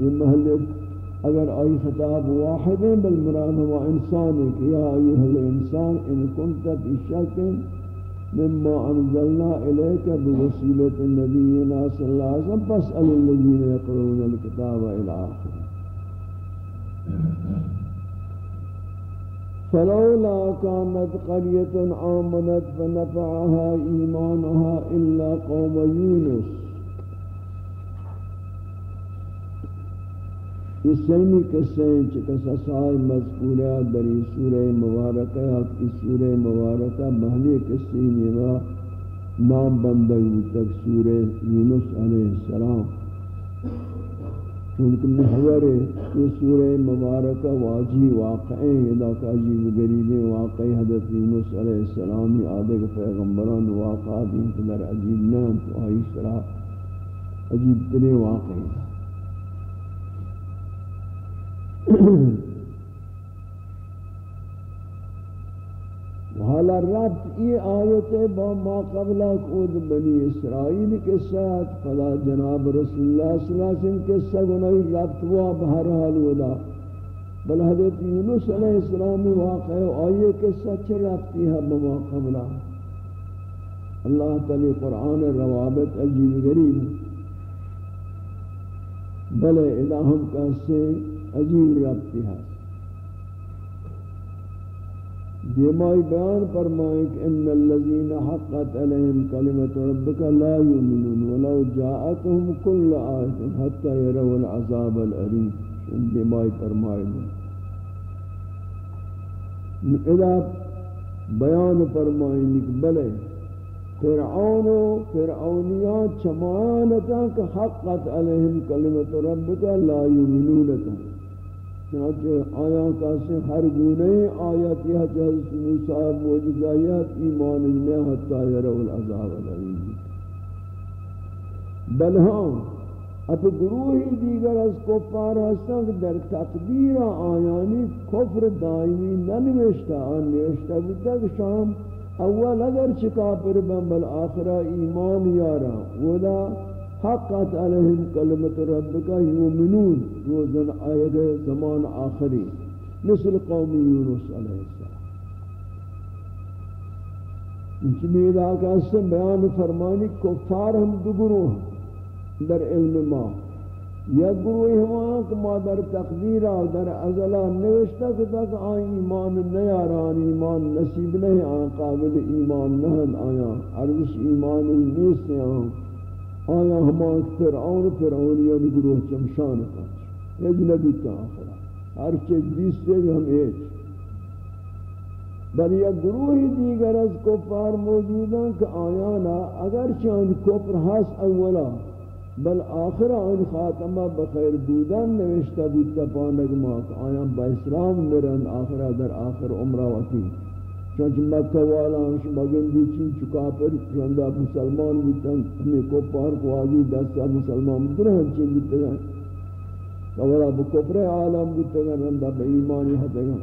یہ محلت اگر آئی خطاب واحد ہے بل مراد ہوا انسان ہے کہ یا ایوہ الانسان ان کنت فی شک مما انزلنا الیک بوسیلت النبینا صلی اللہ علیہ وسلم فاسأل الذین یقرون الكتاب الى آخر۔ فلولا كانت قرية آمنت فنفعها إيمانها إلا قوم يونس. یہ سیمی قصے ہیں چکہ سسائی مذکورہ دری سورہ مبارکہ کی سورہ مبارکہ بہلی قصے نیوا نام بندگو تک سورہ یونس علیہ السلام. چونکہ محور یہ سورہ مبارکہ واجی واقعیں ادا عجیب غریب واقعی حضرت یونس علیہ السلام آدھے پیغمبران واقعہ دین انتظر عجیب نام تو آئی سرا عجیب ترے واقعی حالا ربط یہ آیت با ما قبل خود بنی اسرائیل کے ساتھ، فلا جناب رسول اللہ صلی اللہ علیہ وسلم کے ساتھ انہی ربط ہوا بہر ودا بل حضرت یونس علیہ السلام واقع آئیے کے ساتھ چھ ربطی ہے بما قبل۔ اللہ تعالی قرآن روابط عجیب غریب بلے الہم کا سے عجیب ربطی ہے دیمائی بیان فرمائیں کہ ان الذين حقت عليهم كلمه ربك لا يؤمنون ولو جاءتهم كل آية حتى يروا العذاب الأليم ان دیمائی فرمائیں۔ اذا بیان فرمائیں کہ بلے فرعون و فرعونیات چمانتا کہ حقت علیہم کلمت ربک لا یؤمنونتا چنانچہ آیا کاسی ہر گونے آیت یہ حضرت موسیٰ موجزائیت ایمان میں حتی یرو العذاب العلیم. بل ہاں اب گروہی دیگر از کفار ہستن کہ در تقدیر آیانی کفر دائمی ننوشتا آن بیتا کہ شام اول اگر چکا پر بن بل آخرہ ایمان یارا. ودا حقت علیہم کلمت ربک یومنون روزن آیت زمان آخری، مثل قوم یونس علیہ السلام۔ انچہ میدہ کا اسم بیان فرمانی، کفار ہم دو گروہ در علم ما۔ یا گروہ ہم کہ ما در تقدیرہ در ازلہ نوشتہ کہ تک آئی ایمان نیاران، ایمان نصیب نہیں، آن قابل ایمان نہن آیا عرضش ایمان نیست، آن آیا ہمان فرعون، فرعونیان گروہ چمشان کا ایج نبی تا آخرا ہر چیز دیس سے ہم ایج بل یا گروہی دیگر از کفار موجود ہیں کہ آیانا اگر چان کفر حس اولا، بل آخر آن خاتمہ بخیر بودن نوشتا بودتا پانک ما کہ آیان با اسلام مرن، آخر در آخر عمرہ وطی چونچ مکہ والا ہمش مگن دی چین چکا پر چوندہ مسلمان بیتن ہمیں کو پار کو آگی دستا مسلمان بیتن ہم بیتن بودتا گا بکفر عالم بیتن گا رندہ با ایمانی حتا گا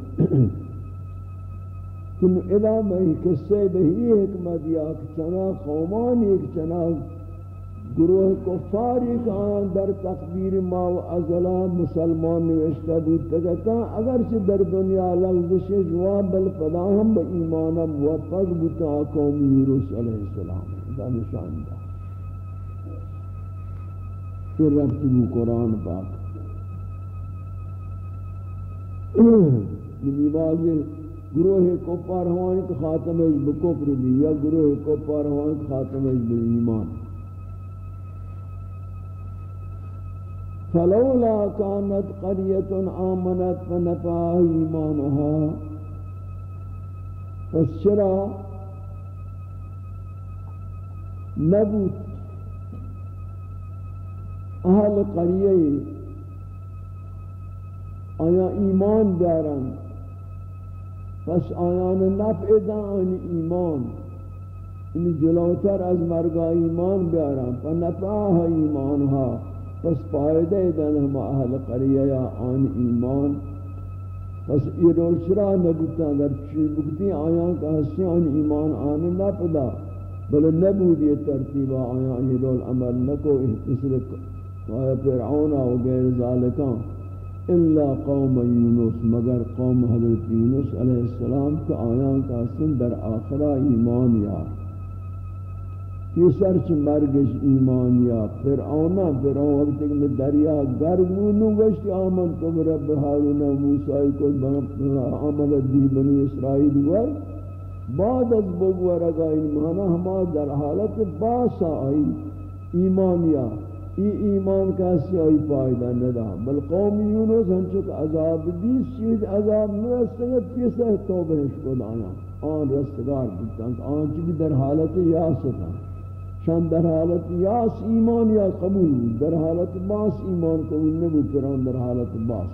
کن ادا میں قصے بہی حکمت یا چنا قومان ایک چنا۔ گروہ کفار ایک آن در تقدیر ما و ازلا مسلمان نوشتہ بود تکتا اگرچہ در دنیا لغزش جواب بل پدا ہم با ایمانا موفق بوتا قوم یورس علیہ السلام. دا نشان دا پھر ربط بو قرآن پاک. یعنی یہ واضح گروہ کفار ہوائیں کہ خاتم اج بکفر بھی یا گروہ کفار ہوائیں کہ خاتم اج بالایمان فلولا كانت قرية آمنت فنفعها إيمانها. فالشرا نبوت. اہل قریہ آیا ایمان دارن؟ پس آیان نفع دان ایمان؟ این جلوتر از مرگا ایمان بیارم پا نفعها ایمانها. پس فائدہ دن ہم اہل قریہ یا آن ایمان، پس یہ رول شرا نبوتا، اگر چی بکتی آیان کا حسی آن ایمان آن نفدا بل نبود یہ ترتیبہ آیان یہ رول عمل نکو احتسر فرعون و غیر ذالکان الا قوم یونس، مگر قوم حضرت یونس علیہ السلام کے آیان کا سن در آخرہ ایمان یا یہ سرچ مرگش ایمان یا فرعون فرعون وقت کہ میں دریا گرگ نو گشت آمن تو رب ہارون موسی کو عمل دی بنی اسرائیل و بعد از بگوارگا این مانا ہما در حالت باسا آئی. ایمان یا ای ایمان کا سیائی پائدہ ندا. بل قوم یونس ہنچک عذاب دیس چیز عذاب نرستگت پیسہ توبہش کو دانا آن رستگار بودتا آن چکی در حالت یاستا شان در حالت یاس ایمان یا قبول، در حالت باس ایمان قبول نبو پران در حالت باس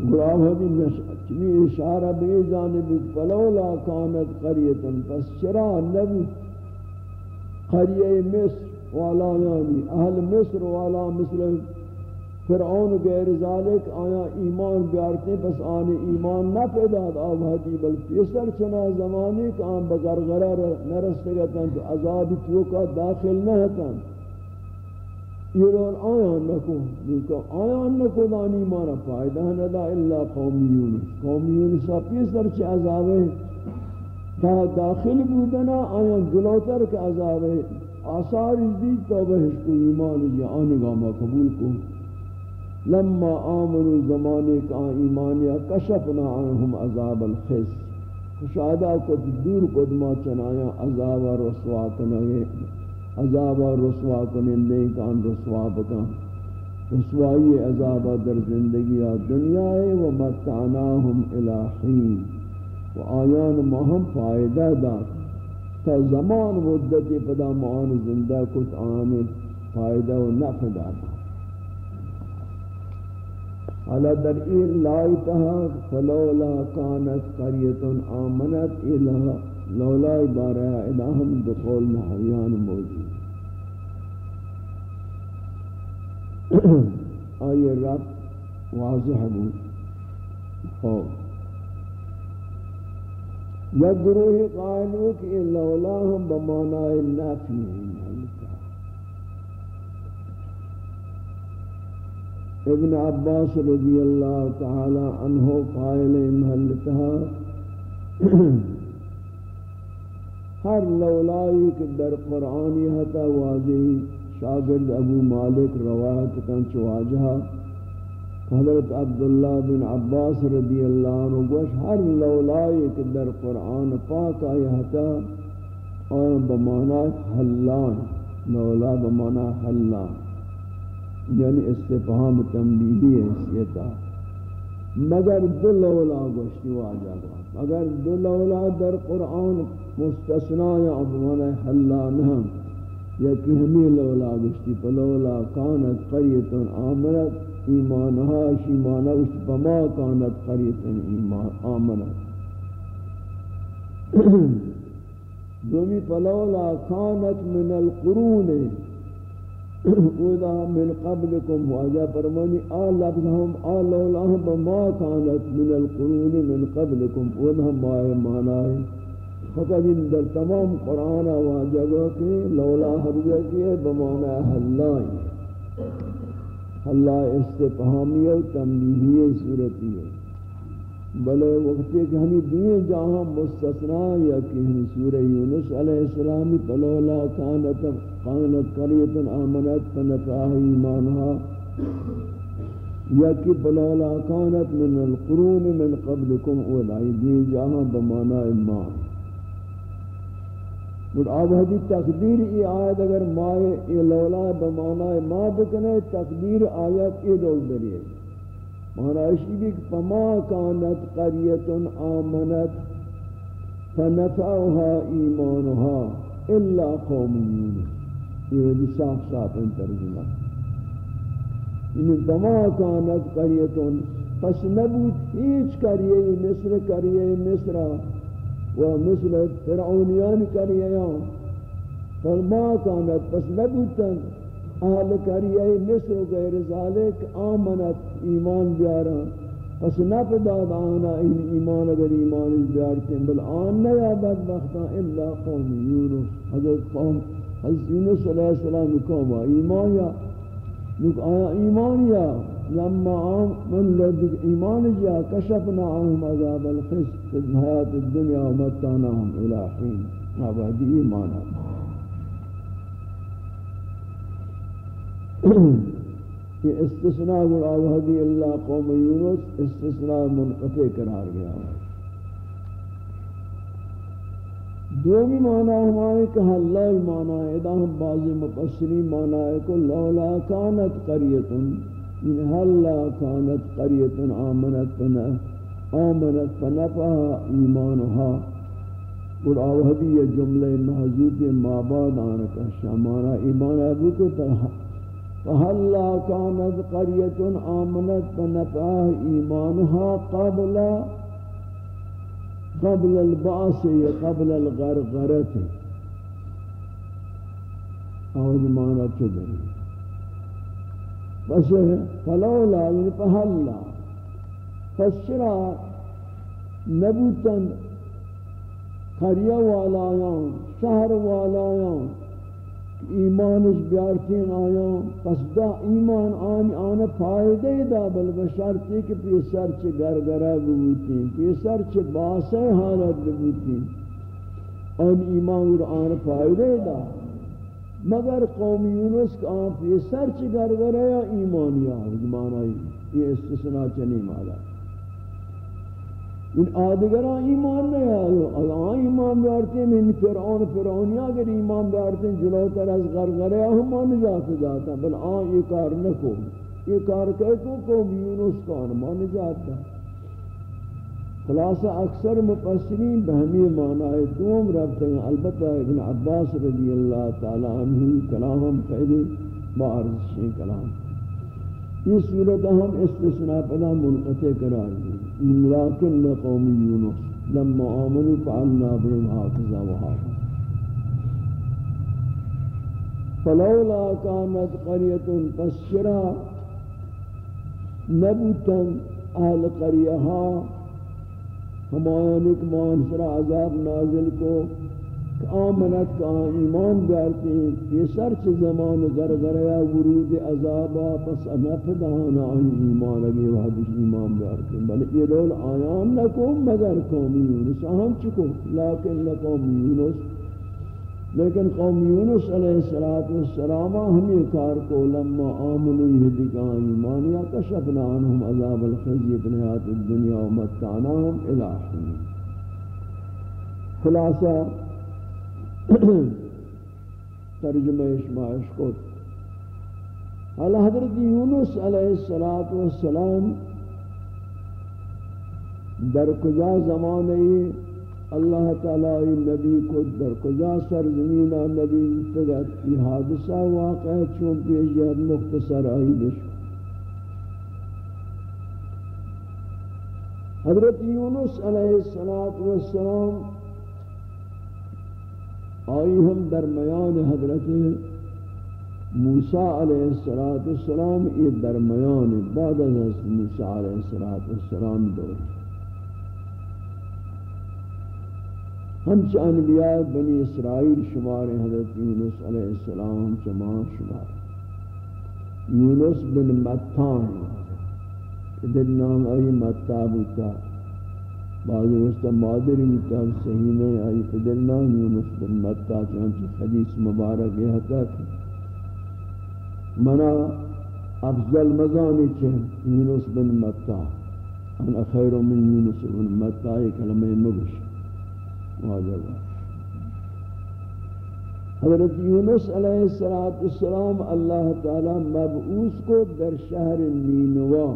غلام حدی نشأت چمی اشارہ بے جانب فلولا کانت قریتن پس چرا نبو قریہ مصر والا یعنی اہل مصر والا مثل فرعون غیر ذالک آیا ایمان بیارتے پس آن ایمان نہ پیدا آب حدی بل پیسر چنا زمانی کہ آن بگرغرہ نرستگتن تو عذاب توکا داخل نہ ہتن یہ رول آیان نکو لیکن آیان نکو دان ایمان، فائدہ ندا الا قوم یونس. قوم یونس پیسر چ عذاب ہے تا داخل بودنا آیا جلوتر کے عذاب ہے آثار ازدید توبہ کو ایمان یا آنگا ما قبول کو. لما آمنوا زمانے کا ایمان یا کشفنا عنہم عذاب الخز۔ خشادہ کو دور قدما چنایا، عذاب و رسوا کنگے عذاب و رسوا کنندے کان رسوا بکا۔ رسوائی عذاب در زندگی دنیا ہے، و متعناہم الہین و آیان ما ہم فائدہ داد تا زمان مدتی پدا معان زندہ کت آن فائدہ و نفع دادا حالا در این لائتها فلولا کانت قریت آمنت الہ لولا بارہ الہم دخول نحویان موجود. آئی رب واضح بود. خوب یا گروہ قائلو کہ لولا ہم بمانائے نافی ابن عباس رضی اللہ تعالی عنہ قائل محلتها ہر لولائی کہ در قرآنی حتا واضح شاگرد ابو مالک روایت کن چواجہا حضرت عبداللہ بن عباس رضی اللہ عنہ گوش ہر لولائی کہ در قرآن پاک آئی حتا اور بمانا حلان لولا بمانا حلان۔ یعنی استفہام تنبیدی حیثیتا مگر دو لولا گوشتی واجہ گا مگر دو لولا در قرآن مستثنا یا ابوانا حلا نہم یکی ہمیں لولا گوشتی پلولا کانت قریتن آمنت ایمانہا شیمانہ اس پما کانت قریتن ایمان آمنت دومی پلولا کانت من القرون۔ ودا من قبلكم واجا فرمانی، آل لفظهم آل لولاهم بما كانت من القرون من قبلكم ودا ما معنی فقط ان در تمام قرآن واجا کہ لولا حرجہ کی بمعنی حلائی۔ حلائی استفہامی و تنبیہی صورتی ہے۔ بلے وقت کہ ہمیں دنیا جہاں مستثنا یا کہ ہمیں سورہ یونس علیہ السلام فلولا کانت قانت قریت آمنت فنفاہ ایمانها یا کہ فلولا کانت من القرون من قبلكم اولائی دنیا جہاں بمانا ایمان اور آب حدی تقدیر ای آیت اگر مائے ای لولا بمانا ما بکنے تقدیر آیت ای دول دریئے معنی بھی فما کانت قریت آمنت فنفعها ایمانها الا قوم یونس۔ یہ بھی صاف صاف ان ترجمہ۔ یعنی فما کانت قریت پس نبود ہیچ کریے مصر کریے مصر و مثل فرعونیان کریے فما کانت، پس نبودتن۔ اہل کریہ مصر و غیر ذالک آمنت، ایمان بیارا پس نپداد آنا این ایمان اگر ایمان بیارتیں بل آن نیا بدبختا الا قوم یونس. حضرت قوم، حضرت یونس علیہ السلام قوم ایمان یا؟ نک آیا. ایمان یا؟ لما من لدک ایمان جا، کشفنا عنهم عذاب الخس فی حیات الدنیا و متاناهم الى حین. آبادی ایمان ہے کہ استثناء گل اللہ قوم یونس استثناء منقطع قرار گیا ہے۔ دومی معنی ہمارے کہ اللہ معنی ہے ادا ہم بعض مفسری معنی ہے کہ لولا کانت قریتن یعنی ان حلا کانت قریتن آمنت فنا آمنت فنفها ایمانها۔ اور آوہدی یہ جملے محضوب ماباد آنکا شامانا ایمان ابو کو فهلا كانت قرية آمنت فنفعها إيمانها قبل قبل البعث قبل الغرغرة؟ اور ایمانہ چدری بس فلولا یعنی فهلا فسرا نبوتن قریہ والایان شہر والایان؟ ایمانش بیارتین آیا۔ پس دا ایمان آن آن فائدہ دا، بل بشرطی کہ پیسر چھ گرگرہ ببوتین پیسر چھ باسے حالت ببوتین آن ایمان اور آن فائدہ دا۔ مگر قوم یونس کا آن پیسر چھ گرگرہ یا ایمان یا ایمان آئی۔ یہ استثناء چنی مالا۔ ان آدگران ایمان نہیں آئے آن ایمان بیارتے ہیں من فرعون فرعونی اگر ایمان بیارتے ہیں جلو تر از غرغرے ہم نجات جاتا بل آن یہ کار نکو یہ کار کہتو کو یونس کان ما نجات دا خلاصہ اکثر مفسرین بہمی معنی دوم ربتے ہیں البتہ ابن عباس رضی اللہ تعالی عنہ کلام قیدی معرض شین کلام. یہ صورت ہم استثناء پدا منقطع قرار دی لیکن قوم یونس لما آمنوا فعلنا بهم حافظا وحافظا. فلولا كانت قرية فسرا نبوتا اهل قريها ہمایان ایک مانسرا عذاب نازل کو آمنت کا ایمان بیارتے ہیں یہ سرچ زمان گرگریا ورود عذابا، پس نفدانا آن ایمان اگے وحدش ایمان بیارتے ہیں بلکہ یہ رول آیان نکو مگر قوم یونس. اہم چکو لیکن لقوم یونس. لیکن قوم یونس علیہ السلام ہمیں کار کو لما آمنوا یہدی کا ایمان کشفنا عنہم عذاب الخزیت نحیات الدنیا و متعناہم الہی خلاصہ ترجمہ اشماعش کو۔ حضرت یونس علیہ السلام در کجا زمانے اللہ تعالی نبی کو در کجا سرزمین نبی فقط یہ حادثہ واقع چون پیش یاد مختصر آئی بشو حضرت یونس علیہ السلام آئی ہم درمیان حضرت موسیٰ علیہ السلام یہ درمیان بعد از موسیٰ علیہ السلام دور ہمچہ انبیاء بنی اسرائیل شمار حضرت یونس علیہ السلام چمان شمار یونس بن متان دل نام آئی متا بوتا۔ بعض وسط مادری بوتا صحیح نہیں آئی دل نام یونس بن متا چانچہ حدیث مبارک یہ حتا کہ منا افضل مزانی چھے یونس بن متا انا خیر من یونس بن متا یہ کلمہ مگش واجب حضرت یونس علیہ السلام، اللہ تعالی مبعوث کو در شہر نینوا